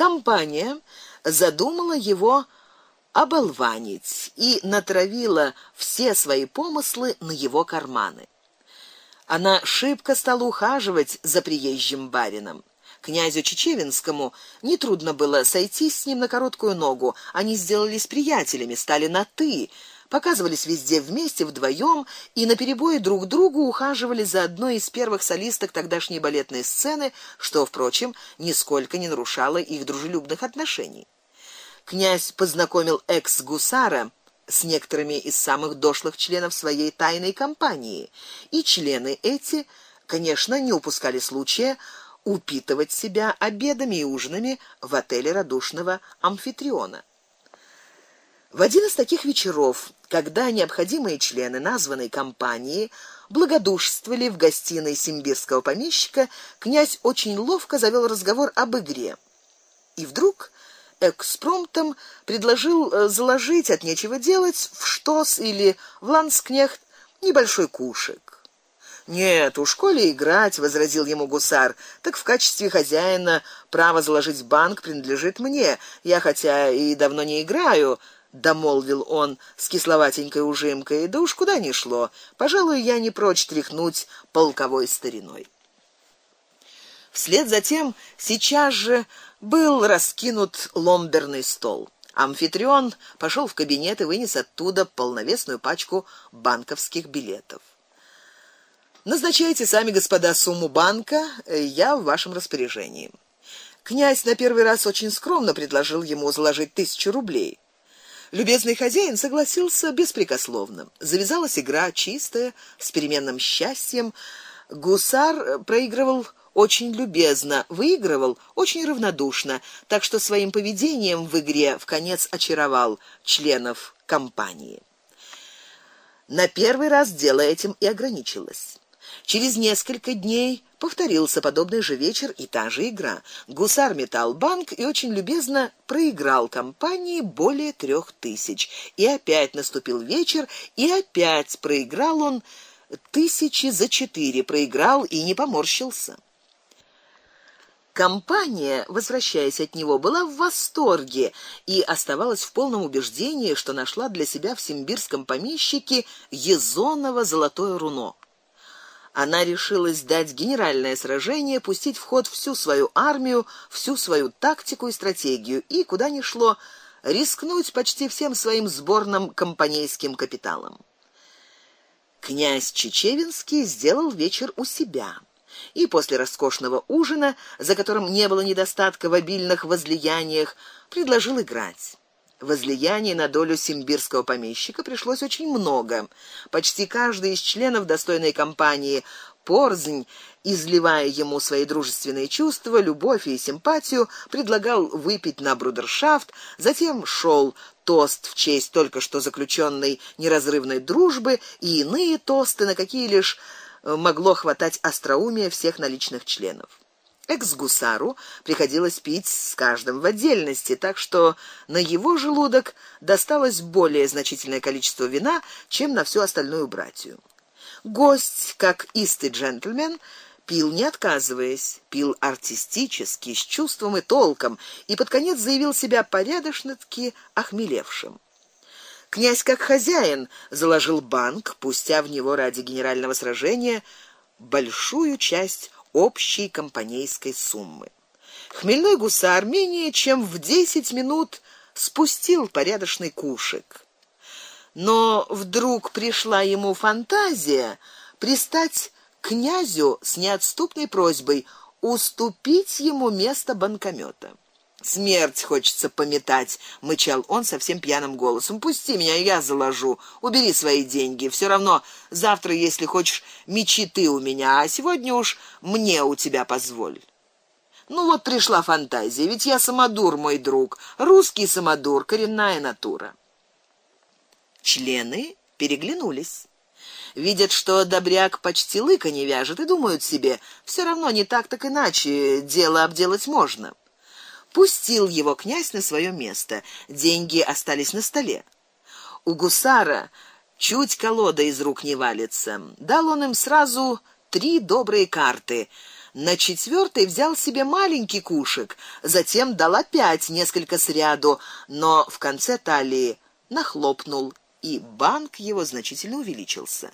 Компания задумала его оболванить и натравила все свои помыслы на его карманы. Она шибко стала ухаживать за приезжим барином. Князю Чечевинскому не трудно было сойти с ним на короткую ногу. Они сделались приятелями, стали на ты, показывались везде вместе вдвоем и на перебой друг другу ухаживали за одной из первых солисток тогдашней балетной сцены, что, впрочем, нисколько не нарушало их дружелюбных отношений. Князь познакомил экс-гусара с некоторыми из самых дошлых членов своей тайной компании, и члены эти, конечно, не упускали случая упитывать себя обедами и ужинами в отеле радушного амфитриона. В один из таких вечеров, когда необходимые члены названной компании благодушествовали в гостиной симбирского помещика, князь очень ловко завел разговор об игре. И вдруг экспромтом предложил э, заложить от нечего делать в штос или в ланскнехт небольшой кушек. Нет, у школе играть, возразил ему гусар. Так в качестве хозяина право заложить банк принадлежит мне. Я хотя и давно не играю, домолвил он с кисловатенькой ужимкой. Да уж куда ни шло. Пожалуй, я не прочь тряхнуть полковой стариной. Вслед за тем сейчас же был раскинут ломберный стол. Амфитрион пошел в кабинет и вынес оттуда полновесную пачку банковских билетов. Назначайте сами, господа, сумму банка, я в вашем распоряжении. Князь на первый раз очень скромно предложил ему заложить тысячу рублей. Любезный хозяин согласился беспрекословно. Завязалась игра чистая, с переменным счастьем. Гусар проигрывал очень любезно, выигрывал очень равнодушно, так что своим поведением в игре в конец очаровал членов компании. На первый раз дело этим и ограничилось. Через несколько дней повторился подобный же вечер и та же игра. Гусар метал банк и очень любезно проиграл компании более трех тысяч. И опять наступил вечер, и опять проиграл он тысячи за четыре, проиграл и не поморщился. Компания, возвращаясь от него, была в восторге и оставалась в полном убеждении, что нашла для себя в симбирском помещике Езоново золотое руно. Она решилась дать генеральное сражение, пустить в ход всю свою армию, всю свою тактику и стратегию и куда ни шло рискнуть почти всем своим сборным компанейским капиталом. Князь Чечевинский сделал вечер у себя и после роскошного ужина, за которым не было недостатка в обильных возлияниях, предложил играть. Возлияний на долю симбирского помещика пришлось очень много. Почти каждый из членов достойной компании порзнь, изливая ему свои дружественные чувства, любовь и симпатию, предлагал выпить на брудершафт, затем шел тост в честь только что заключенной неразрывной дружбы и иные тосты, на какие лишь могло хватать остроумия всех наличных членов. Экс-гусару приходилось пить с каждым в отдельности, так что на его желудок досталось более значительное количество вина, чем на всю остальную братью. Гость, как истый джентльмен, пил не отказываясь, пил артистически, с чувством и толком, и под конец заявил себя порядочно-таки охмелевшим. Князь как хозяин заложил банк, пустя в него ради генерального сражения большую часть общей компанейской суммы. Хмельной гусар менее чем в десять минут спустил порядочный кушек. Но вдруг пришла ему фантазия пристать к князю с неотступной просьбой уступить ему место банкомета. Смерть хочется пометать, мычал он совсем пьяным голосом. Пусти меня, я заложу. Убери свои деньги. Все равно завтра, если хочешь, мечи ты у меня, а сегодня уж мне у тебя позволь. Ну вот пришла фантазия, ведь я самодур, мой друг, русский самодур, коренная натура. Члены переглянулись. Видят, что добряк почти лыка не вяжет и думают себе: все равно не так так иначе, дело обделать можно. Пустил его князь на свое место. Деньги остались на столе. У гусара чуть колода из рук не валится. Дал он им сразу три добрые карты. На четвертый взял себе маленький кушек, затем дал опять несколько сряду, но в конце талии нахлопнул, и банк его значительно увеличился.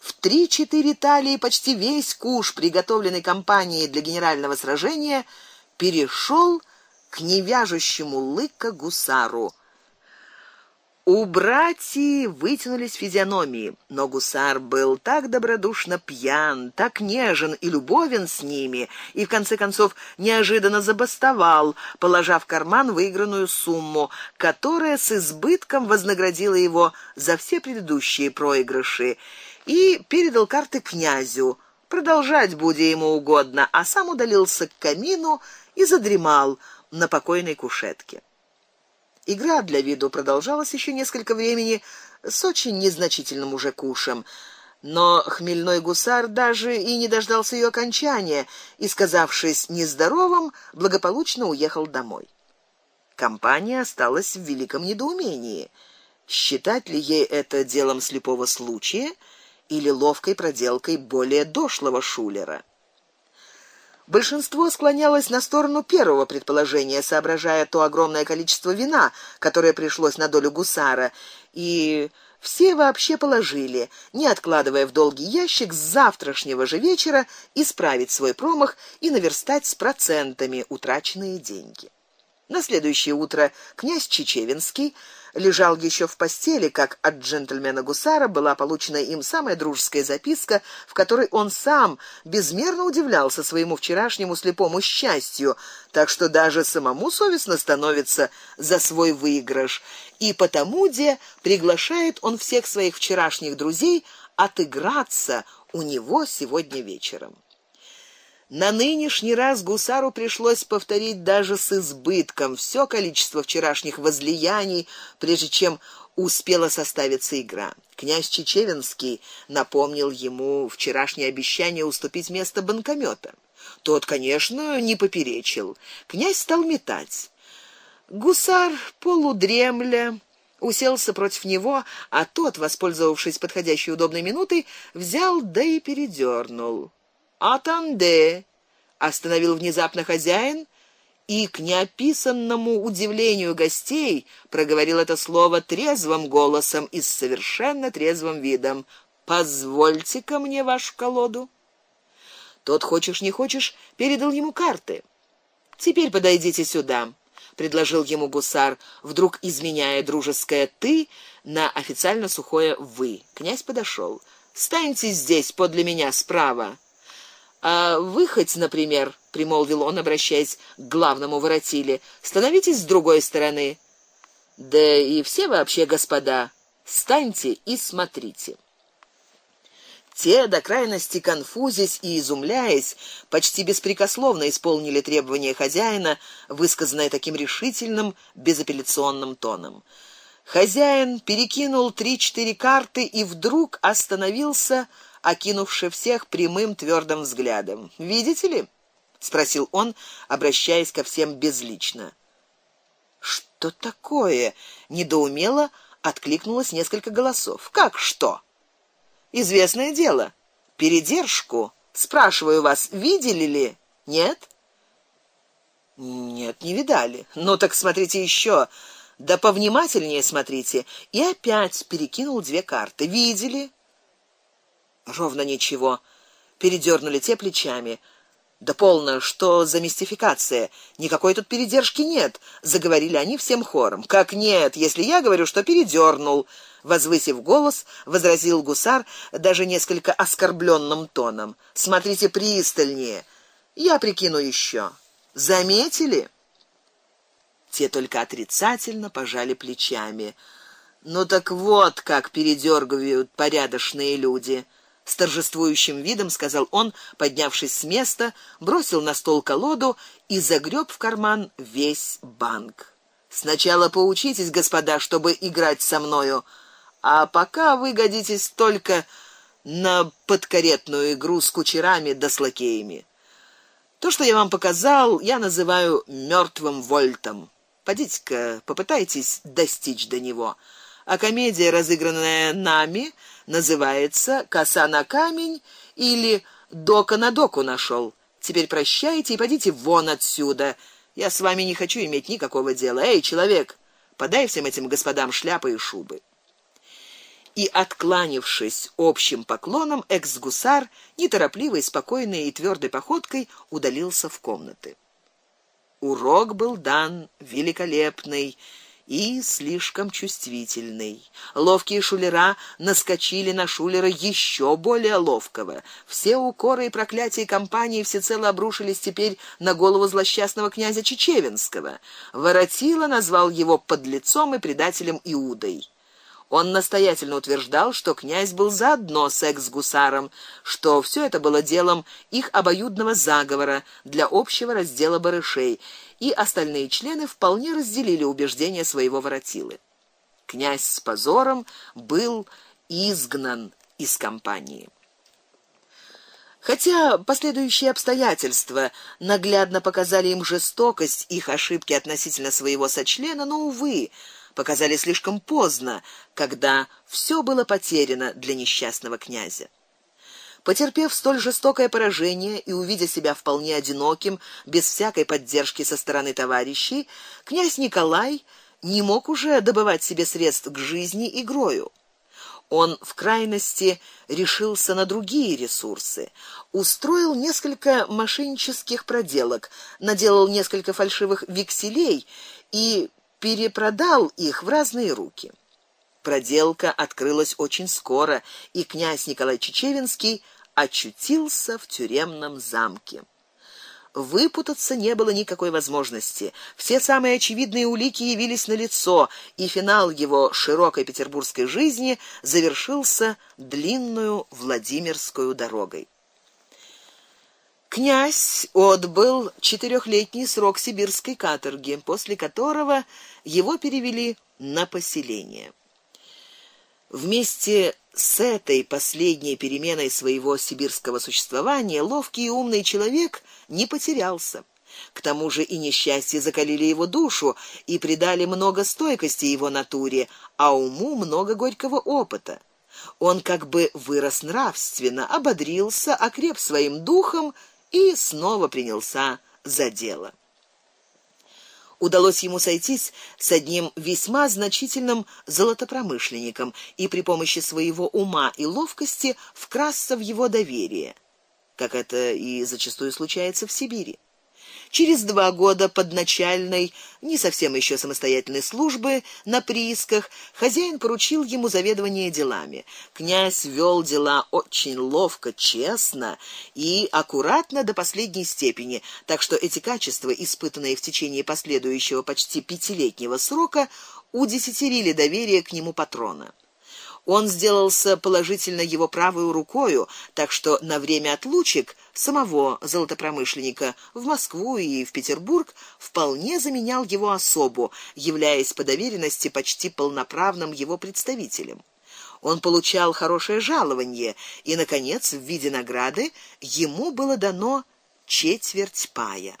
В три-четыре талии почти весь куш, приготовленный компанией для генерального сражения, перешел к невяжущему лыка гусару. У братьев вытянулись физиономии, но гусар был так добродушно пьян, так нежен и любовен с ними, и в конце концов неожиданно забастовал, положа в карман выигранную сумму, которая с избытком вознаградила его за все предыдущие проигрыши, и передал карты князю. Продолжать буде ему угодно, а сам удалился к камину и задремал на покойной кушетке. Игра для виду продолжалась еще несколько времени с очень незначительным уже кушем. Но хмельной гусар даже и не дождался ее окончания и, сказавшись нездоровым, благополучно уехал домой. Компания осталась в великом недоумении. Считать ли ей это делом слепого случая или ловкой проделкой более дошлого шулера? Большинство склонялось на сторону первого предположения, соображая то огромное количество вина, которое пришлось на долю гусара, и все вообще положили, не откладывая в долгий ящик с завтрашнего же вечера исправить свой промах и наверстать с процентами утраченные деньги. На следующее утро князь Чечевинский лежал еще в постели, как от джентльмена гусара была получена им самая дружеская записка, в которой он сам безмерно удивлялся своему вчерашнему слепому счастью, так что даже самому совестно становится за свой выигрыш, и потому де приглашает он всех своих вчерашних друзей отыграться у него сегодня вечером. На нынешний раз гусару пришлось повторить даже с избытком все количество вчерашних возлияний, прежде чем успела составиться игра. Князь Чечевинский напомнил ему вчерашнее обещание уступить место банкомета. Тот, конечно, не поперечил. Князь стал метать. Гусар полудремля уселся против него, а тот, воспользовавшись подходящей удобной минутой, взял да и передернул. «Атанде!» — остановил внезапно хозяин, и к неописанному удивлению гостей проговорил это слово трезвым голосом и с совершенно трезвым видом. «Позвольте-ка мне вашу колоду». Тот, хочешь не хочешь, передал ему карты. «Теперь подойдите сюда», — предложил ему гусар, вдруг изменяя дружеское «ты» на официально сухое «вы». Князь подошел. «Станьте здесь, подле меня, справа». А вы хоть, например, примолвил он, обращаясь к главному воротиле, становитесь с другой стороны. Да и все вообще, господа, станьте и смотрите. Те до крайности конфузясь и изумляясь, почти беспрекословно исполнили требования хозяина, высказанное таким решительным, безапелляционным тоном. Хозяин перекинул три-четыре карты и вдруг остановился окинувши всех прямым твердым взглядом. Видите ли? спросил он, обращаясь ко всем безлично. Что такое? недоумело откликнулось несколько голосов. Как что? Известное дело. Передержку. Спрашиваю вас, видели ли? Нет? Нет, не видали. Ну так смотрите еще. Да повнимательнее смотрите. И опять перекинул две карты. Видели? Ровно ничего. Передернули те плечами. Да полно, что за мистификация? Никакой тут передержки нет, заговорили они всем хором. Как нет, если я говорю, что передернул, возвысив голос, возразил гусар даже несколько оскорбленным тоном. Смотрите пристальнее. Я прикину еще. Заметили? Те только отрицательно пожали плечами. Ну так вот, как передергивают порядочные люди с торжествующим видом сказал он, поднявшись с места, бросил на стол колоду и загреб в карман весь банк. Сначала поучитесь, господа, чтобы играть со мною, а пока вы годитесь только на подкаретную игру с кучерами да с лакеями. То, что я вам показал, я называю мертвым вольтом. Подите-ка, попытайтесь достичь до него. А комедия, разыгранная нами, называется Коса на камень или Дока на доку нашел. Теперь прощайте и пойдите вон отсюда. Я с вами не хочу иметь никакого дела. Эй, человек, подай всем этим господам шляпы и шубы. И откланившись общим поклоном, экс-гусар неторопливой, спокойной и твердой походкой удалился в комнаты. Урок был дан великолепный и слишком чувствительный. Ловкие шулера наскочили на шулера еще более ловкого. Все укоры и проклятия компании всецело обрушились теперь на голову злосчастного князя Чечевинского. Воротило назвал его подлецом и предателем Иудой. Он настоятельно утверждал, что князь был заодно с экс-гусаром, что все это было делом их обоюдного заговора для общего раздела барышей, и остальные члены вполне разделили убеждения своего воротилы. Князь с позором был изгнан из компании. Хотя последующие обстоятельства наглядно показали им жестокость их ошибки относительно своего сочлена, но увы, показали слишком поздно, когда все было потеряно для несчастного князя. Потерпев столь жестокое поражение и увидя себя вполне одиноким, без всякой поддержки со стороны товарищей, князь Николай не мог уже добывать себе средств к жизни игрою. Он в крайности решился на другие ресурсы, устроил несколько мошеннических проделок, наделал несколько фальшивых векселей и перепродал их в разные руки. Проделка открылась очень скоро, и князь Николай Чечевинский очутился в тюремном замке. Выпутаться не было никакой возможности. Все самые очевидные улики явились на лицо, и финал его широкой петербургской жизни завершился длинную Владимирскую дорогой. Князь отбыл четырехлетний срок сибирской каторги, после которого его перевели на поселение. Вместе с этой последней переменой своего сибирского существования ловкий и умный человек не потерялся. К тому же и несчастья закалили его душу и придали много стойкости его натуре, а уму много горького опыта. Он как бы вырос нравственно, ободрился, окреп своим духом и снова принялся за дело. Удалось ему сойтись с одним весьма значительным золотопромышленником и при помощи своего ума и ловкости вкрасться в его доверие, как это и зачастую случается в Сибири. Через два года под начальной, не совсем еще самостоятельной службы на приисках хозяин поручил ему заведование делами. Князь вел дела очень ловко, честно и аккуратно до последней степени, так что эти качества, испытанные в течение последующего почти пятилетнего срока, удесятерили доверие к нему патрона. Он сделался положительно его правой рукой, так что на время отлучек самого золотопромышленника в Москву и в Петербург вполне заменял его особу, являясь по доверенности почти полноправным его представителем. Он получал хорошее жалование, и наконец, в виде награды ему было дано четверть пая.